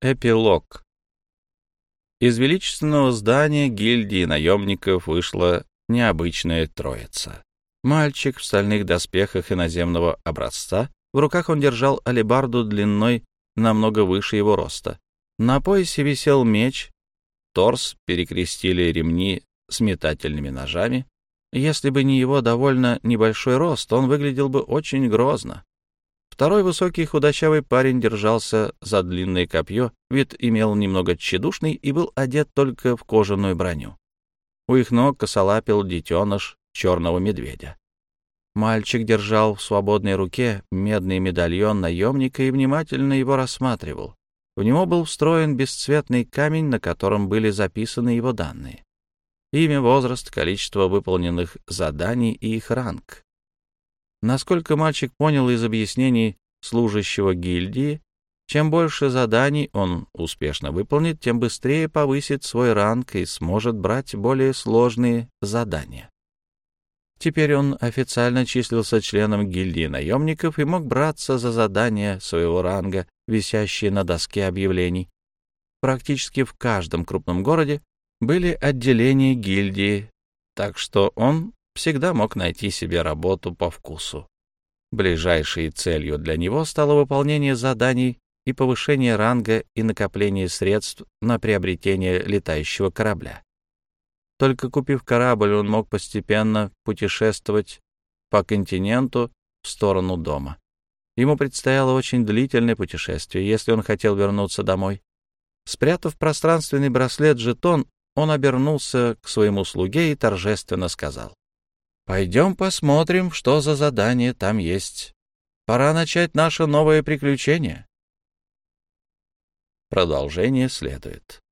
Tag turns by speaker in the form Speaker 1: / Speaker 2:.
Speaker 1: Эпилог. Из величественного здания гильдии наемников вышла необычная троица. Мальчик в стальных доспехах иноземного образца, в руках он держал алебарду длиной намного выше его роста. На поясе висел меч, торс перекрестили ремни с метательными ножами. Если бы не его довольно небольшой рост, он выглядел бы очень грозно. Второй высокий худощавый парень держался за длинное копье, вид имел немного тщедушный и был одет только в кожаную броню. У их ног косолапил детеныш черного медведя. Мальчик держал в свободной руке медный медальон наемника и внимательно его рассматривал. В него был встроен бесцветный камень, на котором были записаны его данные. Имя, возраст, количество выполненных заданий и их ранг. Насколько мальчик понял из объяснений служащего гильдии, чем больше заданий он успешно выполнит, тем быстрее повысит свой ранг и сможет брать более сложные задания. Теперь он официально числился членом гильдии наемников и мог браться за задания своего ранга, висящие на доске объявлений. Практически в каждом крупном городе были отделения гильдии, так что он всегда мог найти себе работу по вкусу. Ближайшей целью для него стало выполнение заданий и повышение ранга и накопление средств на приобретение летающего корабля. Только купив корабль, он мог постепенно путешествовать по континенту в сторону дома. Ему предстояло очень длительное путешествие, если он хотел вернуться домой. Спрятав пространственный браслет-жетон, он обернулся к своему слуге и торжественно сказал. Пойдем посмотрим, что за задание там есть. Пора начать наше новое приключение. Продолжение следует.